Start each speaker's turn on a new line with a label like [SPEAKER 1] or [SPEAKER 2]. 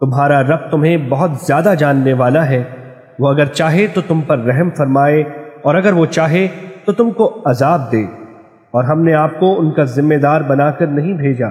[SPEAKER 1] تمہارا رب تمہیں بہت زیادہ جاننے والا ہے۔ وہ اگر چاہے تو تم پر رحم فرمائے، اور اگر وہ چاہے تو تم کو عذاب دے۔ اور ہم نے آپ کو ان کا ذمہ دار بنا کر نہیں بھیجا۔